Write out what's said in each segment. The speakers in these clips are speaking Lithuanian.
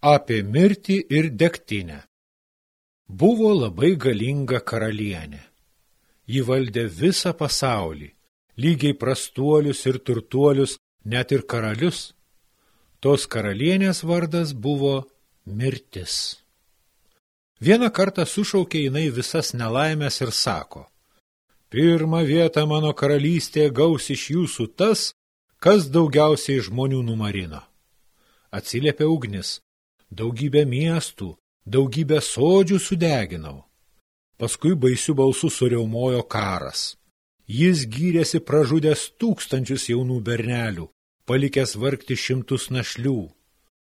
apie mirtį ir degtinę. Buvo labai galinga karalienė. Ji valdė visą pasaulį, lygiai prastuolius ir turtuolius, net ir karalius. Tos karalienės vardas buvo mirtis. Vieną kartą sušaukė jinai visas nelaimės ir sako, Pirmą vietą mano karalystėje gaus iš jūsų tas, kas daugiausiai žmonių numarino. Atsiliepė ugnis, daugybę miestų, daugybę sodžių sudeginau. Paskui baisių balsų suriaumojo karas. Jis gyrėsi pražudęs tūkstančius jaunų bernelių, palikęs vargti šimtus našlių.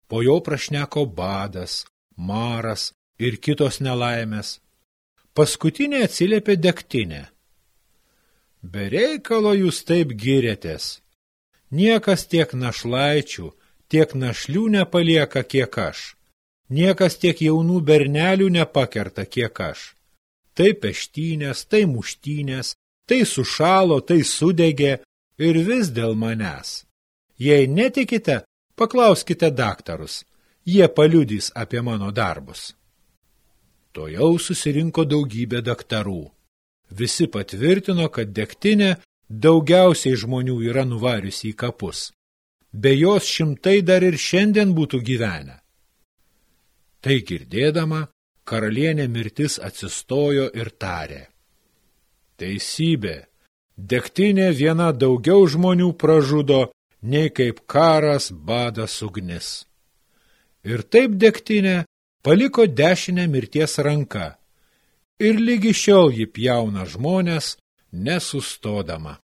Po jo prašneko badas, maras ir kitos nelaimės. Paskutinė atsiliepė degtinė. Bereikalo jūs taip girėtės. Niekas tiek našlaičių, tiek našlių nepalieka, kiek aš. Niekas tiek jaunų bernelių nepakerta, kiek aš. Tai peštynės, tai muštynės, tai sušalo, tai sudegė ir vis dėl manęs. Jei netikite, paklauskite daktarus, jie paliudys apie mano darbus. To jau susirinko daugybė daktarų. Visi patvirtino, kad degtinė daugiausiai žmonių yra nuvariusi į kapus. Be jos šimtai dar ir šiandien būtų gyvenę. Tai girdėdama, karalienė mirtis atsistojo ir tarė. Teisybė, degtinė viena daugiau žmonių pražudo, nei kaip karas badas ugnis. Ir taip degtinė paliko dešinę mirties ranką ir lygi šiol ji pjauna žmonės nesustodama.